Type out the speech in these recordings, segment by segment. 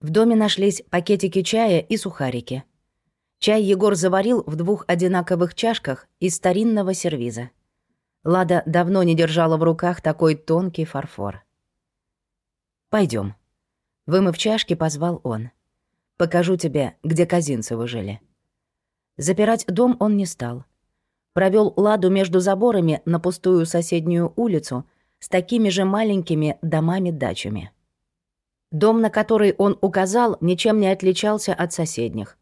В доме нашлись пакетики чая и сухарики. Чай Егор заварил в двух одинаковых чашках из старинного сервиза. Лада давно не держала в руках такой тонкий фарфор. Пойдем. Вымыв чашки, позвал он. «Покажу тебе, где Казинцевы жили». Запирать дом он не стал. Провел Ладу между заборами на пустую соседнюю улицу с такими же маленькими домами-дачами. Дом, на который он указал, ничем не отличался от соседних.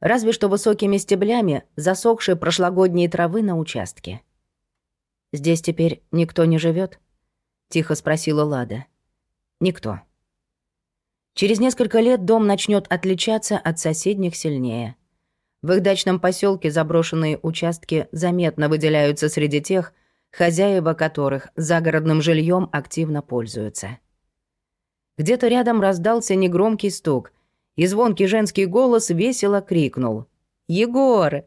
Разве что высокими стеблями засохшей прошлогодней травы на участке. «Здесь теперь никто не живет? тихо спросила Лада. «Никто». Через несколько лет дом начнет отличаться от соседних сильнее. В их дачном поселке заброшенные участки заметно выделяются среди тех, хозяева которых загородным жильем активно пользуются. Где-то рядом раздался негромкий стук, и звонкий женский голос весело крикнул. «Егор!»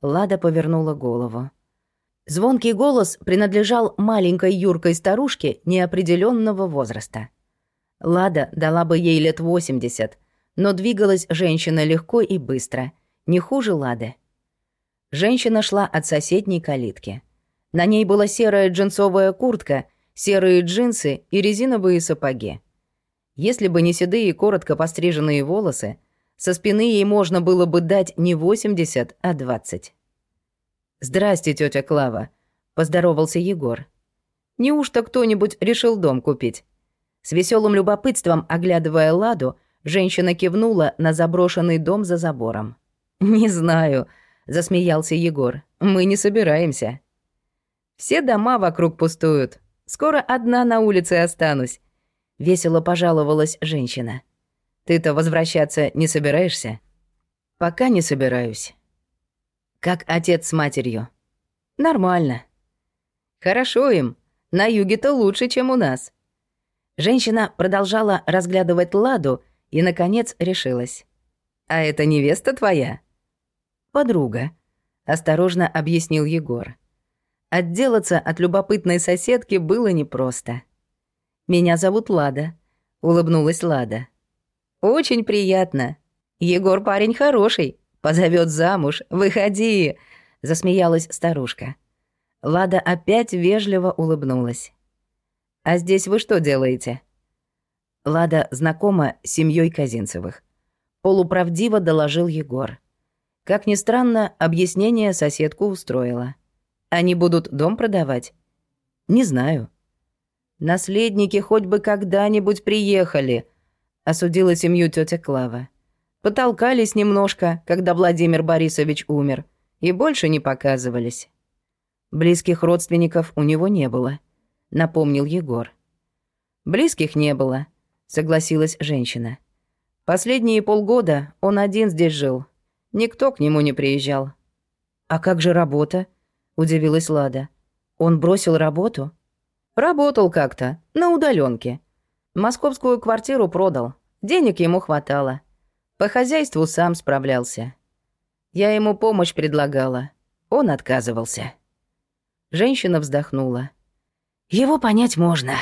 Лада повернула голову. Звонкий голос принадлежал маленькой юркой старушке неопределенного возраста. Лада дала бы ей лет 80, но двигалась женщина легко и быстро, не хуже Лады. Женщина шла от соседней калитки. На ней была серая джинсовая куртка, серые джинсы и резиновые сапоги. Если бы не седые и коротко постриженные волосы, со спины ей можно было бы дать не 80, а 20. «Здрасте, тетя Клава», — поздоровался Егор. «Неужто кто-нибудь решил дом купить?» С веселым любопытством, оглядывая Ладу, женщина кивнула на заброшенный дом за забором. «Не знаю», — засмеялся Егор. «Мы не собираемся». «Все дома вокруг пустуют. Скоро одна на улице останусь весело пожаловалась женщина. Ты-то возвращаться не собираешься? Пока не собираюсь. Как отец с матерью? Нормально. Хорошо им. На юге-то лучше, чем у нас. Женщина продолжала разглядывать Ладу и, наконец, решилась. «А это невеста твоя?» «Подруга», — осторожно объяснил Егор. Отделаться от любопытной соседки было непросто. Меня зовут Лада», — улыбнулась Лада. «Очень приятно. Егор парень хороший. Позовет замуж. Выходи!» — засмеялась старушка. Лада опять вежливо улыбнулась. «А здесь вы что делаете?» Лада знакома с семьей Казинцевых. Полуправдиво доложил Егор. Как ни странно, объяснение соседку устроило. Они будут дом продавать? Не знаю. Наследники хоть бы когда-нибудь приехали, осудила семью тетя Клава. Потолкались немножко, когда Владимир Борисович умер, и больше не показывались. Близких родственников у него не было, напомнил Егор. Близких не было, согласилась женщина. Последние полгода он один здесь жил. Никто к нему не приезжал. А как же работа? удивилась Лада. Он бросил работу? Работал как-то, на удаленке. Московскую квартиру продал, денег ему хватало. По хозяйству сам справлялся. Я ему помощь предлагала, он отказывался. Женщина вздохнула. Его понять можно.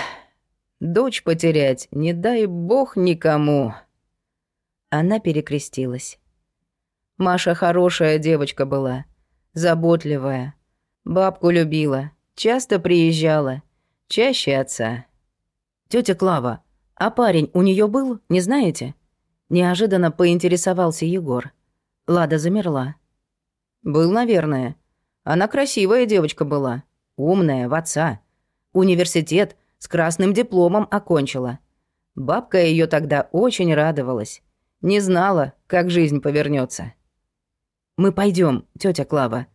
Дочь потерять, не дай бог никому. Она перекрестилась. Маша хорошая девочка была, заботливая. Бабку любила, часто приезжала. Чаще отца. Тетя Клава, а парень у нее был, не знаете? Неожиданно поинтересовался Егор. Лада замерла. Был, наверное. Она красивая девочка была, умная, в отца. Университет с красным дипломом окончила. Бабка ее тогда очень радовалась. Не знала, как жизнь повернется. Мы пойдем, тетя Клава.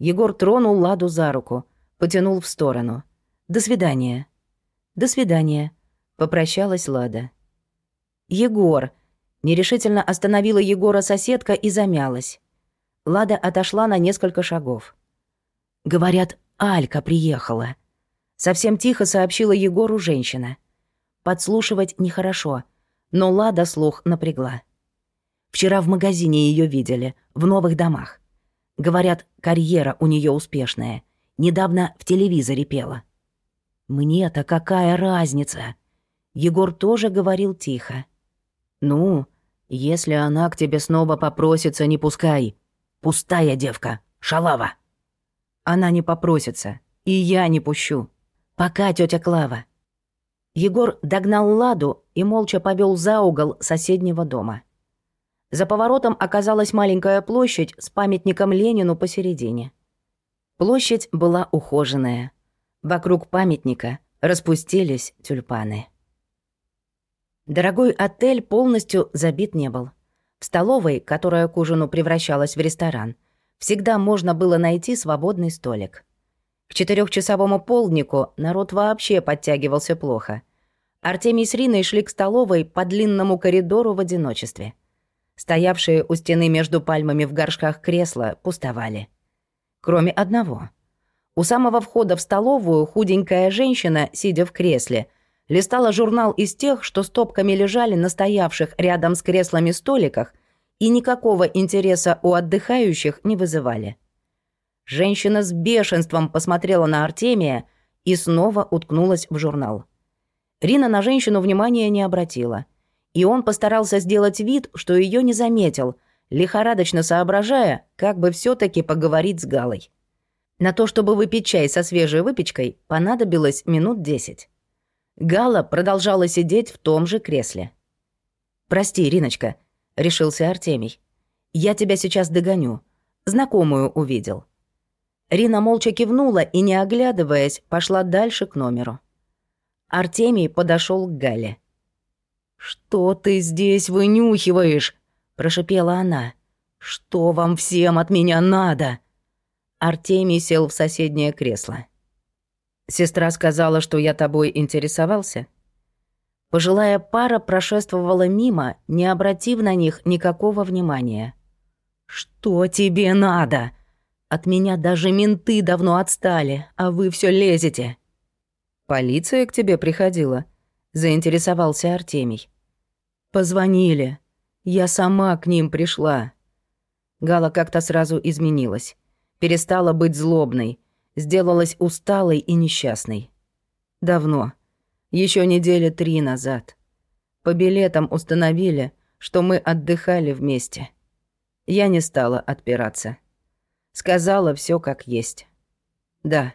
Егор тронул Ладу за руку, потянул в сторону. До свидания». «До свидания», — попрощалась Лада. «Егор», — нерешительно остановила Егора соседка и замялась. Лада отошла на несколько шагов. «Говорят, Алька приехала», — совсем тихо сообщила Егору женщина. Подслушивать нехорошо, но Лада слух напрягла. Вчера в магазине ее видели, в новых домах. Говорят, карьера у нее успешная. Недавно в телевизоре пела. Мне-то какая разница? Егор тоже говорил тихо. «Ну, если она к тебе снова попросится, не пускай. Пустая девка, шалава». «Она не попросится, и я не пущу. Пока, тетя Клава». Егор догнал Ладу и молча повел за угол соседнего дома. За поворотом оказалась маленькая площадь с памятником Ленину посередине. Площадь была ухоженная. Вокруг памятника распустились тюльпаны. Дорогой отель полностью забит не был. В столовой, которая к ужину превращалась в ресторан, всегда можно было найти свободный столик. К четырехчасовому полднику народ вообще подтягивался плохо. Артемий с Риной шли к столовой по длинному коридору в одиночестве. Стоявшие у стены между пальмами в горшках кресла пустовали. Кроме одного. У самого входа в столовую худенькая женщина, сидя в кресле, листала журнал из тех, что стопками лежали на стоявших рядом с креслами столиках и никакого интереса у отдыхающих не вызывали. Женщина с бешенством посмотрела на Артемия и снова уткнулась в журнал. Рина на женщину внимания не обратила, и он постарался сделать вид, что ее не заметил, лихорадочно соображая, как бы все таки поговорить с Галой. На то, чтобы выпить чай со свежей выпечкой, понадобилось минут десять. Гала продолжала сидеть в том же кресле. «Прости, Риночка», — решился Артемий. «Я тебя сейчас догоню. Знакомую увидел». Рина молча кивнула и, не оглядываясь, пошла дальше к номеру. Артемий подошел к Гале. «Что ты здесь вынюхиваешь?» — прошипела она. «Что вам всем от меня надо?» Артемий сел в соседнее кресло. Сестра сказала, что я тобой интересовался. Пожилая пара прошествовала мимо, не обратив на них никакого внимания. «Что тебе надо? От меня даже менты давно отстали, а вы все лезете». «Полиция к тебе приходила?» — заинтересовался Артемий. «Позвонили. Я сама к ним пришла». Гала как-то сразу изменилась. Перестала быть злобной, сделалась усталой и несчастной. Давно. Еще недели три назад. По билетам установили, что мы отдыхали вместе. Я не стала отпираться. Сказала все как есть. Да,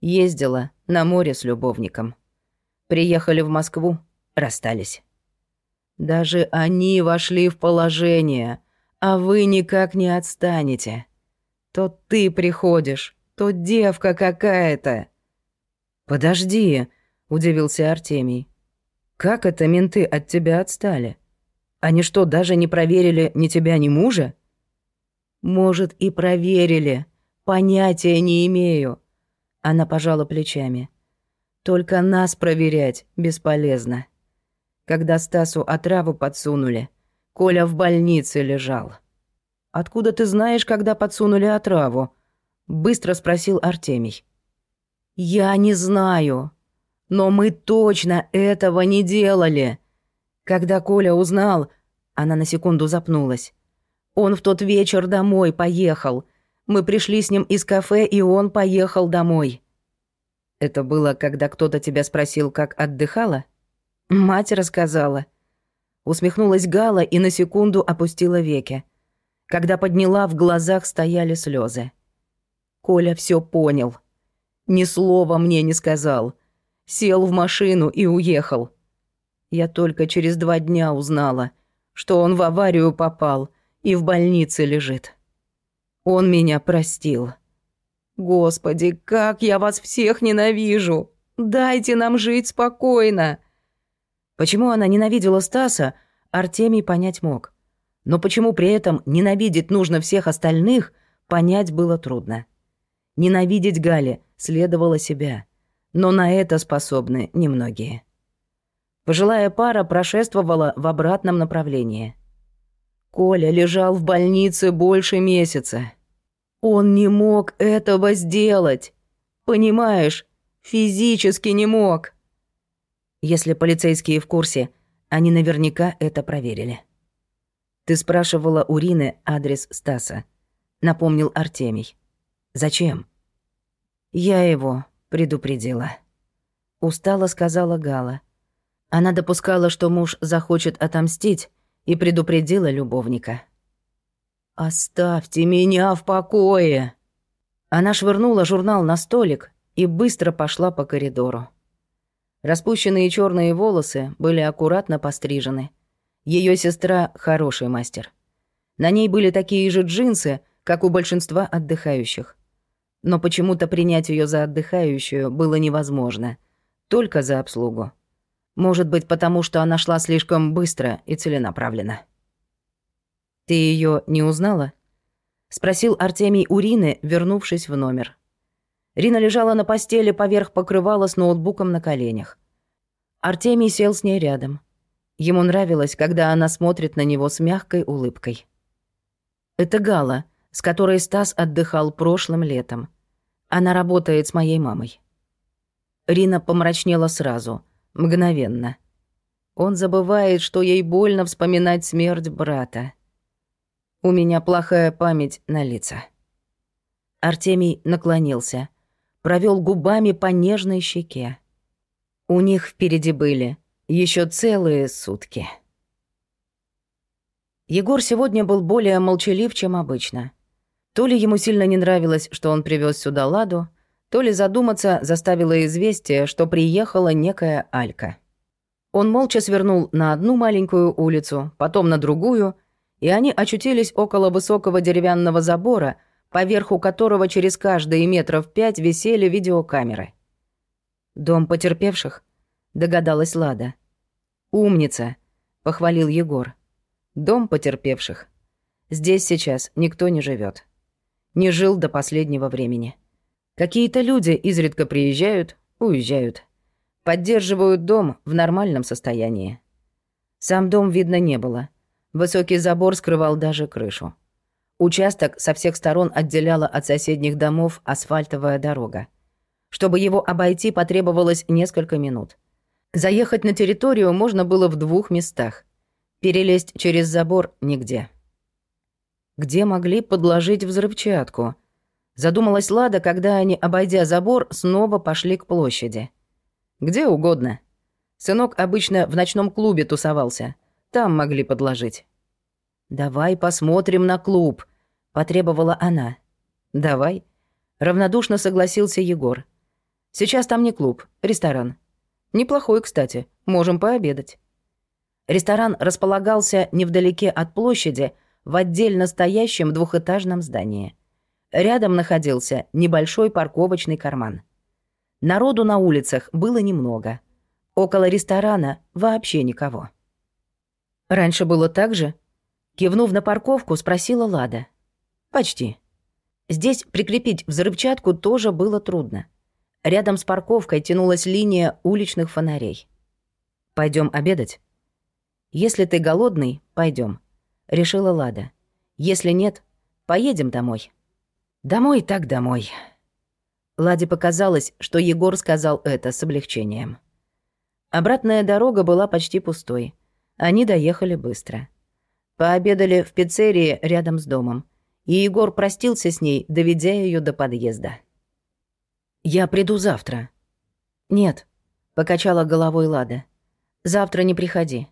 ездила на море с любовником. Приехали в Москву, расстались. Даже они вошли в положение, а вы никак не отстанете. То ты приходишь, то девка какая-то». «Подожди», — удивился Артемий. «Как это менты от тебя отстали? Они что, даже не проверили ни тебя, ни мужа?» «Может, и проверили. Понятия не имею». Она пожала плечами. «Только нас проверять бесполезно. Когда Стасу отраву подсунули, Коля в больнице лежал». «Откуда ты знаешь, когда подсунули отраву?» Быстро спросил Артемий. «Я не знаю, но мы точно этого не делали. Когда Коля узнал...» Она на секунду запнулась. «Он в тот вечер домой поехал. Мы пришли с ним из кафе, и он поехал домой». «Это было, когда кто-то тебя спросил, как отдыхала?» «Мать рассказала». Усмехнулась Гала и на секунду опустила веки. Когда подняла, в глазах стояли слезы. Коля все понял. Ни слова мне не сказал. Сел в машину и уехал. Я только через два дня узнала, что он в аварию попал и в больнице лежит. Он меня простил. Господи, как я вас всех ненавижу! Дайте нам жить спокойно!» Почему она ненавидела Стаса, Артемий понять мог. Но почему при этом ненавидеть нужно всех остальных, понять было трудно. Ненавидеть Гали следовало себя, но на это способны немногие. Пожилая пара прошествовала в обратном направлении. Коля лежал в больнице больше месяца. Он не мог этого сделать. Понимаешь, физически не мог. Если полицейские в курсе, они наверняка это проверили. Ты спрашивала у Рины адрес Стаса, напомнил Артемий. Зачем? Я его предупредила. Устало сказала Гала. Она допускала, что муж захочет отомстить, и предупредила любовника. «Оставьте меня в покое!» Она швырнула журнал на столик и быстро пошла по коридору. Распущенные черные волосы были аккуратно пострижены. Ее сестра — хороший мастер. На ней были такие же джинсы, как у большинства отдыхающих. Но почему-то принять ее за отдыхающую было невозможно. Только за обслугу. Может быть, потому что она шла слишком быстро и целенаправленно. «Ты ее не узнала?» — спросил Артемий у Рины, вернувшись в номер. Рина лежала на постели поверх покрывала с ноутбуком на коленях. Артемий сел с ней рядом. Ему нравилось, когда она смотрит на него с мягкой улыбкой. «Это Гала», с которой Стас отдыхал прошлым летом. Она работает с моей мамой. Рина помрачнела сразу, мгновенно. Он забывает, что ей больно вспоминать смерть брата. У меня плохая память на лица. Артемий наклонился, провел губами по нежной щеке. У них впереди были еще целые сутки. Егор сегодня был более молчалив, чем обычно. То ли ему сильно не нравилось, что он привез сюда Ладу, то ли задуматься заставило известие, что приехала некая Алька. Он молча свернул на одну маленькую улицу, потом на другую, и они очутились около высокого деревянного забора, поверху которого через каждые метров пять висели видеокамеры. «Дом потерпевших?» — догадалась Лада. «Умница!» — похвалил Егор. «Дом потерпевших. Здесь сейчас никто не живет не жил до последнего времени. Какие-то люди изредка приезжают, уезжают. Поддерживают дом в нормальном состоянии. Сам дом видно не было. Высокий забор скрывал даже крышу. Участок со всех сторон отделяла от соседних домов асфальтовая дорога. Чтобы его обойти, потребовалось несколько минут. Заехать на территорию можно было в двух местах. Перелезть через забор — нигде где могли подложить взрывчатку. Задумалась Лада, когда они, обойдя забор, снова пошли к площади. Где угодно. Сынок обычно в ночном клубе тусовался. Там могли подложить. «Давай посмотрим на клуб», — потребовала она. «Давай», — равнодушно согласился Егор. «Сейчас там не клуб, ресторан. Неплохой, кстати, можем пообедать». Ресторан располагался невдалеке от площади, — в отдельно стоящем двухэтажном здании. Рядом находился небольшой парковочный карман. Народу на улицах было немного. Около ресторана вообще никого. «Раньше было так же?» Кивнув на парковку, спросила Лада. «Почти. Здесь прикрепить взрывчатку тоже было трудно. Рядом с парковкой тянулась линия уличных фонарей. Пойдем обедать? Если ты голодный, пойдем решила Лада. Если нет, поедем домой. Домой так домой. Ладе показалось, что Егор сказал это с облегчением. Обратная дорога была почти пустой. Они доехали быстро. Пообедали в пиццерии рядом с домом, и Егор простился с ней, доведя ее до подъезда. «Я приду завтра». «Нет», — покачала головой Лада. «Завтра не приходи.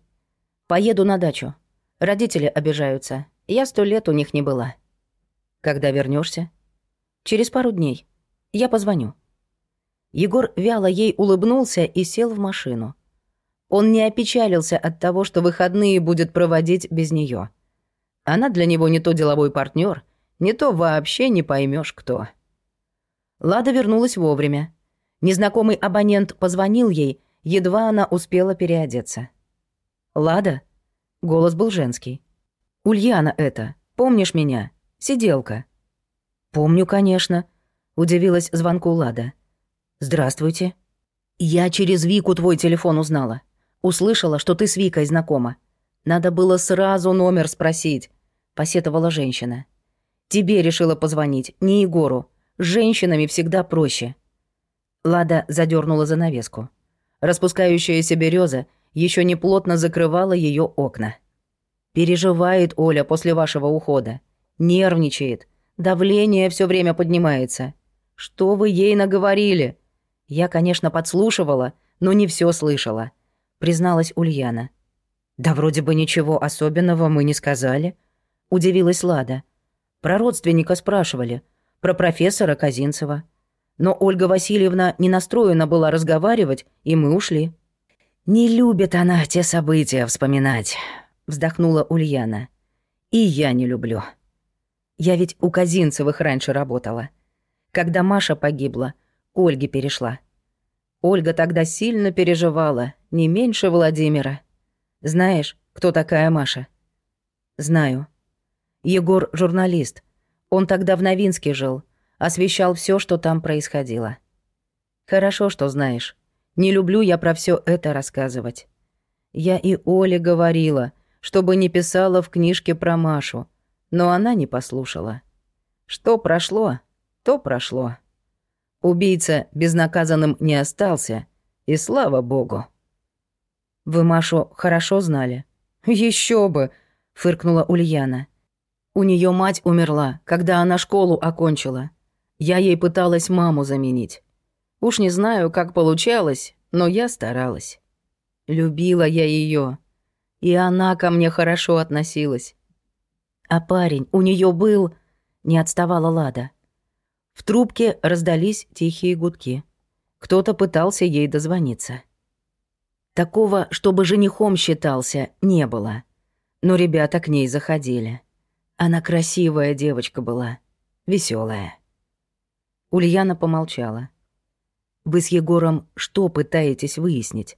Поеду на дачу. Родители обижаются. Я сто лет у них не была. Когда вернешься? Через пару дней. Я позвоню. Егор вяло ей улыбнулся и сел в машину. Он не опечалился от того, что выходные будет проводить без нее. Она для него не то деловой партнер, не то вообще не поймешь кто. Лада вернулась вовремя. Незнакомый абонент позвонил ей, едва она успела переодеться. «Лада?» Голос был женский. «Ульяна это. Помнишь меня? Сиделка». «Помню, конечно», — удивилась звонку Лада. «Здравствуйте». «Я через Вику твой телефон узнала. Услышала, что ты с Викой знакома. Надо было сразу номер спросить», — посетовала женщина. «Тебе решила позвонить, не Егору. С женщинами всегда проще». Лада задернула занавеску. Распускающаяся береза еще не плотно закрывала ее окна. Переживает Оля после вашего ухода. Нервничает. Давление все время поднимается. Что вы ей наговорили? Я, конечно, подслушивала, но не все слышала. призналась Ульяна. «Да вроде бы ничего особенного мы не сказали», — удивилась Лада. «Про родственника спрашивали, про профессора Казинцева. Но Ольга Васильевна не настроена была разговаривать, и мы ушли». «Не любит она те события вспоминать», — вздохнула Ульяна. «И я не люблю. Я ведь у Казинцевых раньше работала. Когда Маша погибла, Ольге перешла. Ольга тогда сильно переживала, не меньше Владимира. Знаешь, кто такая Маша?» «Знаю. Егор — журналист. Он тогда в Новинске жил, освещал все, что там происходило. Хорошо, что знаешь. Не люблю я про все это рассказывать. Я и Оле говорила, чтобы не писала в книжке про Машу, но она не послушала. Что прошло, то прошло. Убийца безнаказанным не остался, и слава богу. «Вы Машу хорошо знали?» Еще бы!» — фыркнула Ульяна. «У нее мать умерла, когда она школу окончила. Я ей пыталась маму заменить. Уж не знаю, как получалось, но я старалась. Любила я ее, и она ко мне хорошо относилась. А парень у нее был, не отставала Лада. В трубке раздались тихие гудки. Кто-то пытался ей дозвониться. Такого, чтобы женихом считался, не было. Но ребята к ней заходили. Она красивая девочка была, веселая. Ульяна помолчала. Вы с Егором что пытаетесь выяснить?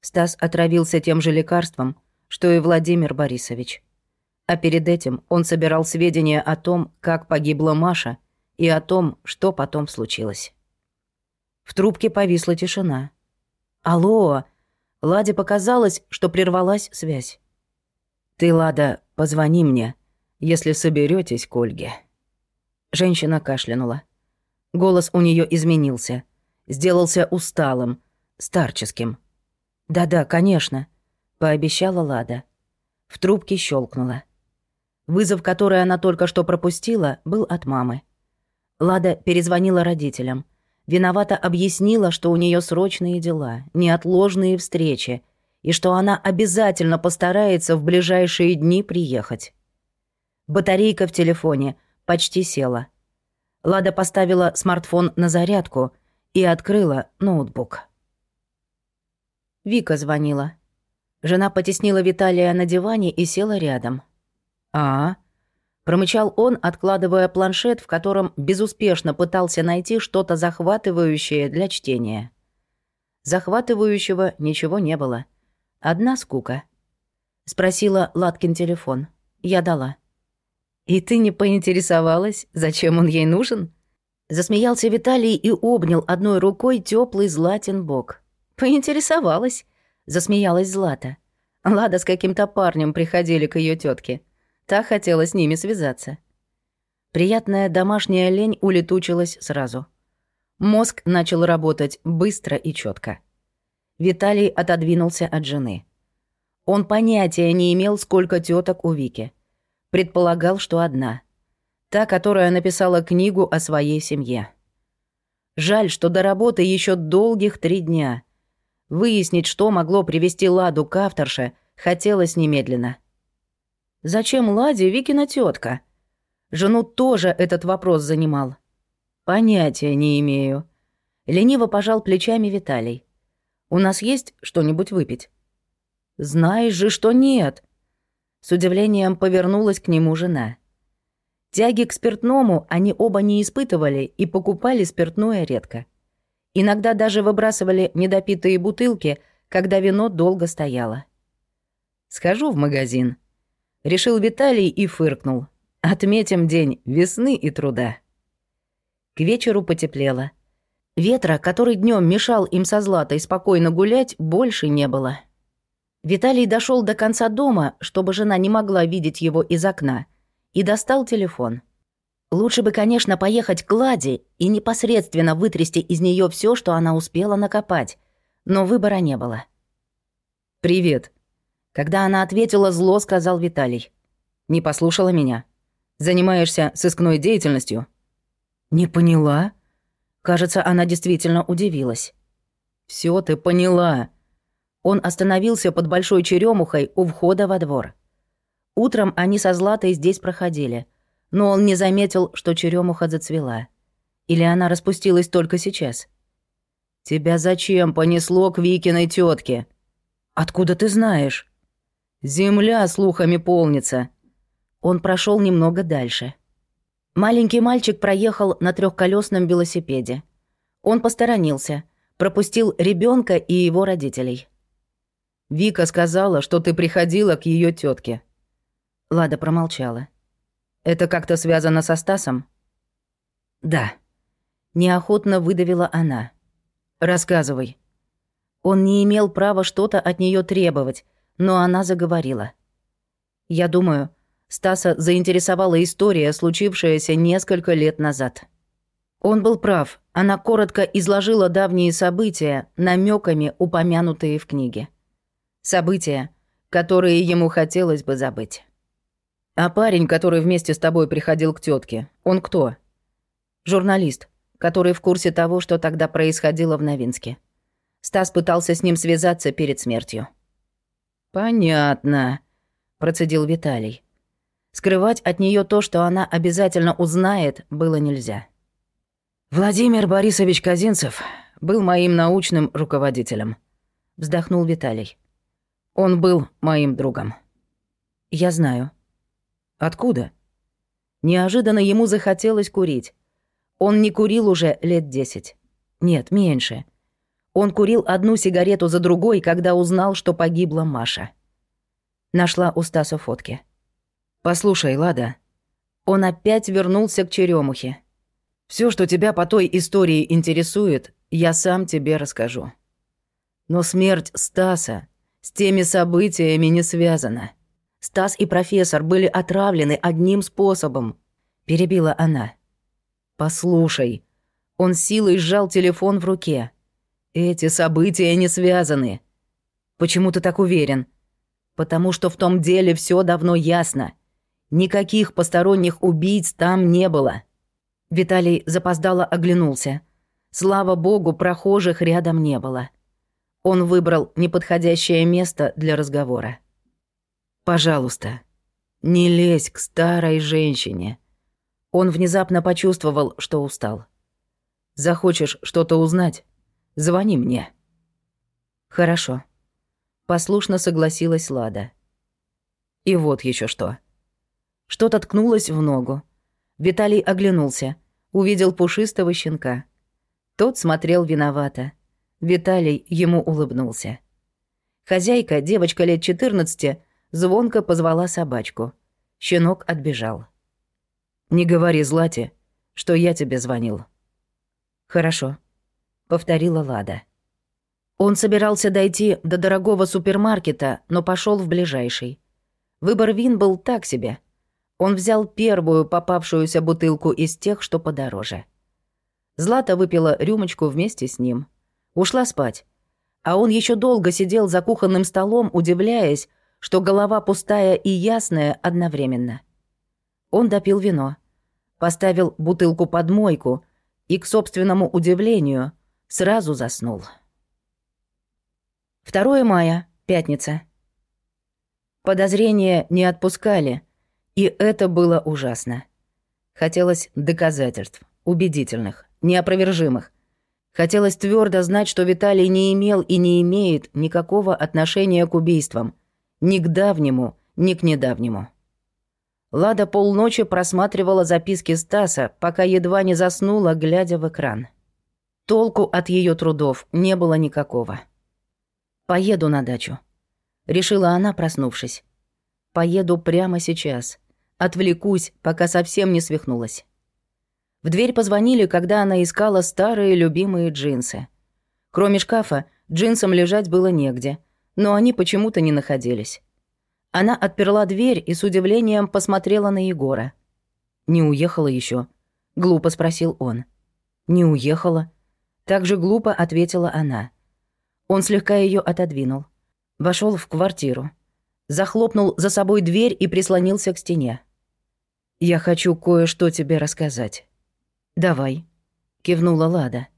Стас отравился тем же лекарством, что и Владимир Борисович. А перед этим он собирал сведения о том, как погибла Маша, и о том, что потом случилось. В трубке повисла тишина. «Алло!» Ладе показалось, что прервалась связь. «Ты, Лада, позвони мне, если соберетесь к Ольге». Женщина кашлянула. Голос у нее изменился. Сделался усталым, старческим. «Да-да, конечно», — пообещала Лада. В трубке щелкнула. Вызов, который она только что пропустила, был от мамы. Лада перезвонила родителям. Виновато объяснила, что у нее срочные дела, неотложные встречи, и что она обязательно постарается в ближайшие дни приехать. Батарейка в телефоне почти села — Лада поставила смартфон на зарядку и открыла ноутбук. Вика звонила. Жена потеснила Виталия на диване и села рядом. «А?» Промычал он, откладывая планшет, в котором безуспешно пытался найти что-то захватывающее для чтения. Захватывающего ничего не было. Одна скука. Спросила Латкин телефон. Я дала. «И ты не поинтересовалась, зачем он ей нужен?» Засмеялся Виталий и обнял одной рукой теплый Златин бок. «Поинтересовалась», — засмеялась Злата. Лада с каким-то парнем приходили к ее тетке. Та хотела с ними связаться. Приятная домашняя лень улетучилась сразу. Мозг начал работать быстро и четко. Виталий отодвинулся от жены. Он понятия не имел, сколько теток у Вики. Предполагал, что одна. Та, которая написала книгу о своей семье. Жаль, что до работы еще долгих три дня. Выяснить, что могло привести Ладу к авторше, хотелось немедленно. Зачем Ладе Викина тетка? Жену тоже этот вопрос занимал. Понятия не имею. Лениво пожал плечами Виталий. У нас есть что-нибудь выпить? Знаешь же, что нет. С удивлением повернулась к нему жена. Тяги к спиртному они оба не испытывали и покупали спиртное редко. Иногда даже выбрасывали недопитые бутылки, когда вино долго стояло. «Схожу в магазин», — решил Виталий и фыркнул. «Отметим день весны и труда». К вечеру потеплело. Ветра, который днем мешал им со Златой спокойно гулять, больше не было. Виталий дошел до конца дома, чтобы жена не могла видеть его из окна, и достал телефон. Лучше бы, конечно, поехать к Ладе и непосредственно вытрясти из нее все, что она успела накопать, но выбора не было. «Привет». Когда она ответила, зло сказал Виталий. «Не послушала меня. Занимаешься сыскной деятельностью?» «Не поняла?» Кажется, она действительно удивилась. Все ты поняла», Он остановился под большой черемухой у входа во двор. Утром они со Златой здесь проходили, но он не заметил, что черемуха зацвела. Или она распустилась только сейчас. «Тебя зачем понесло к Викиной тетке? «Откуда ты знаешь?» «Земля слухами полнится». Он прошел немного дальше. Маленький мальчик проехал на трехколесном велосипеде. Он посторонился, пропустил ребенка и его родителей. Вика сказала, что ты приходила к ее тетке. Лада промолчала. Это как-то связано со Стасом? Да. Неохотно выдавила она. Рассказывай. Он не имел права что-то от нее требовать, но она заговорила. Я думаю, Стаса заинтересовала история, случившаяся несколько лет назад. Он был прав. Она коротко изложила давние события, намеками упомянутые в книге. События, которые ему хотелось бы забыть. А парень, который вместе с тобой приходил к тетке, он кто? Журналист, который в курсе того, что тогда происходило в Новинске. Стас пытался с ним связаться перед смертью. «Понятно», — процедил Виталий. Скрывать от нее то, что она обязательно узнает, было нельзя. «Владимир Борисович Казинцев был моим научным руководителем», — вздохнул Виталий. Он был моим другом. Я знаю. Откуда? Неожиданно ему захотелось курить. Он не курил уже лет десять. Нет, меньше. Он курил одну сигарету за другой, когда узнал, что погибла Маша. Нашла у Стаса фотки. «Послушай, Лада». Он опять вернулся к черемухе. Все, что тебя по той истории интересует, я сам тебе расскажу. Но смерть Стаса с теми событиями не связано. Стас и профессор были отравлены одним способом. Перебила она. Послушай. Он силой сжал телефон в руке. Эти события не связаны. Почему ты так уверен? Потому что в том деле все давно ясно. Никаких посторонних убийц там не было. Виталий запоздало оглянулся. Слава богу, прохожих рядом не было. Он выбрал неподходящее место для разговора. «Пожалуйста, не лезь к старой женщине». Он внезапно почувствовал, что устал. «Захочешь что-то узнать? Звони мне». «Хорошо». Послушно согласилась Лада. И вот еще что. Что-то ткнулось в ногу. Виталий оглянулся, увидел пушистого щенка. Тот смотрел виновато. Виталий ему улыбнулся. Хозяйка, девочка лет 14, звонко позвала собачку. Щенок отбежал. «Не говори Злате, что я тебе звонил». «Хорошо», — повторила Лада. Он собирался дойти до дорогого супермаркета, но пошел в ближайший. Выбор вин был так себе. Он взял первую попавшуюся бутылку из тех, что подороже. Злата выпила рюмочку вместе с ним — Ушла спать. А он еще долго сидел за кухонным столом, удивляясь, что голова пустая и ясная одновременно. Он допил вино, поставил бутылку под мойку и, к собственному удивлению, сразу заснул. 2 мая, пятница. Подозрения не отпускали, и это было ужасно. Хотелось доказательств, убедительных, неопровержимых, Хотелось твердо знать, что Виталий не имел и не имеет никакого отношения к убийствам. Ни к давнему, ни к недавнему. Лада полночи просматривала записки Стаса, пока едва не заснула, глядя в экран. Толку от ее трудов не было никакого. «Поеду на дачу», — решила она, проснувшись. «Поеду прямо сейчас. Отвлекусь, пока совсем не свихнулась». В дверь позвонили, когда она искала старые любимые джинсы. Кроме шкафа, джинсам лежать было негде, но они почему-то не находились. Она отперла дверь и с удивлением посмотрела на Егора. «Не уехала еще? глупо спросил он. «Не уехала?» Так же глупо ответила она. Он слегка ее отодвинул. Вошел в квартиру. Захлопнул за собой дверь и прислонился к стене. «Я хочу кое-что тебе рассказать». «Давай», — кивнула Лада.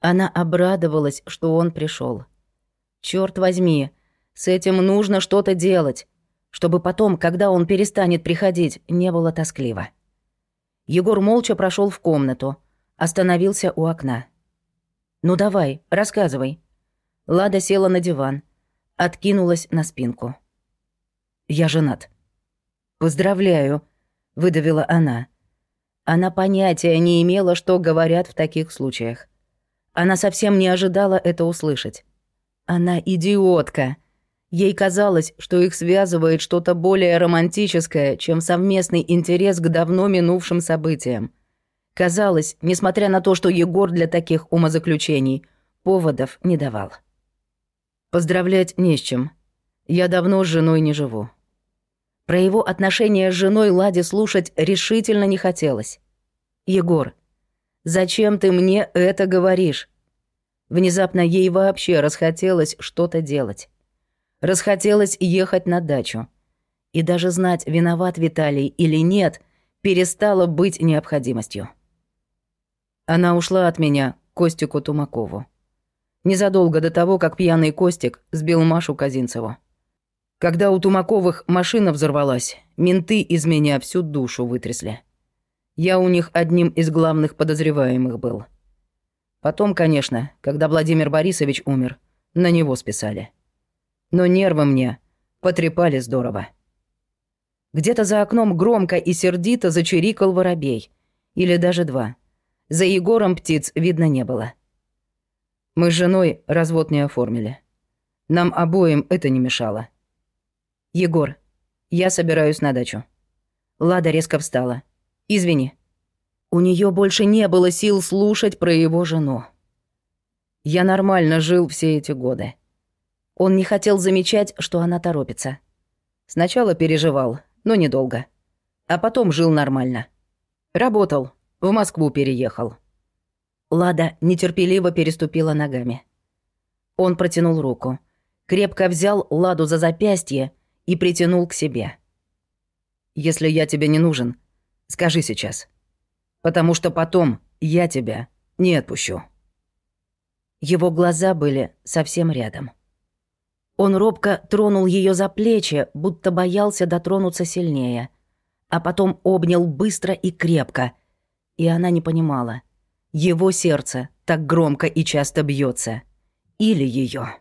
Она обрадовалась, что он пришел. Черт возьми, с этим нужно что-то делать, чтобы потом, когда он перестанет приходить, не было тоскливо. Егор молча прошел в комнату, остановился у окна. «Ну давай, рассказывай». Лада села на диван, откинулась на спинку. «Я женат». «Поздравляю», — выдавила она. Она понятия не имела, что говорят в таких случаях. Она совсем не ожидала это услышать. Она идиотка. Ей казалось, что их связывает что-то более романтическое, чем совместный интерес к давно минувшим событиям. Казалось, несмотря на то, что Егор для таких умозаключений поводов не давал. Поздравлять не с чем. Я давно с женой не живу. Про его отношения с женой Ладе слушать решительно не хотелось. «Егор, зачем ты мне это говоришь?» Внезапно ей вообще расхотелось что-то делать. Расхотелось ехать на дачу. И даже знать, виноват Виталий или нет, перестало быть необходимостью. Она ушла от меня Костику Тумакову. Незадолго до того, как пьяный Костик сбил Машу Казинцеву. Когда у Тумаковых машина взорвалась, менты из меня всю душу вытрясли. Я у них одним из главных подозреваемых был. Потом, конечно, когда Владимир Борисович умер, на него списали. Но нервы мне потрепали здорово. Где-то за окном громко и сердито зачирикал воробей. Или даже два. За Егором птиц видно не было. Мы с женой развод не оформили. Нам обоим это не мешало. «Егор, я собираюсь на дачу». Лада резко встала. «Извини». У нее больше не было сил слушать про его жену. Я нормально жил все эти годы. Он не хотел замечать, что она торопится. Сначала переживал, но недолго. А потом жил нормально. Работал, в Москву переехал. Лада нетерпеливо переступила ногами. Он протянул руку, крепко взял Ладу за запястье и притянул к себе. «Если я тебе не нужен, скажи сейчас потому что потом я тебя не отпущу». Его глаза были совсем рядом. Он робко тронул ее за плечи, будто боялся дотронуться сильнее, а потом обнял быстро и крепко, и она не понимала. Его сердце так громко и часто бьется, или ее.